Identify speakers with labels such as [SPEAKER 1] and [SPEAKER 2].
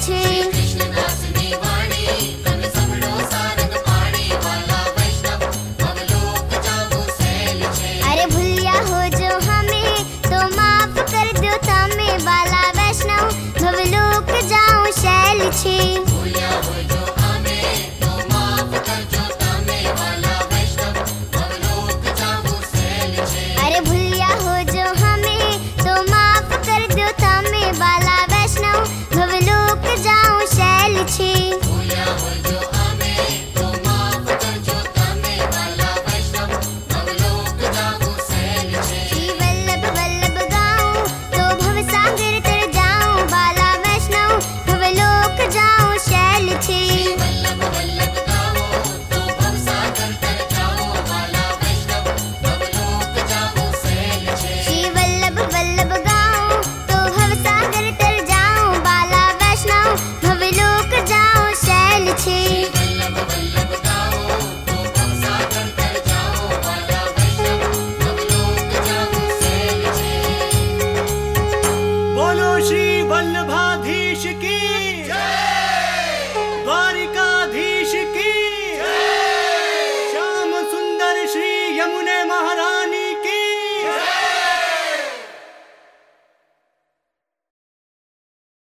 [SPEAKER 1] to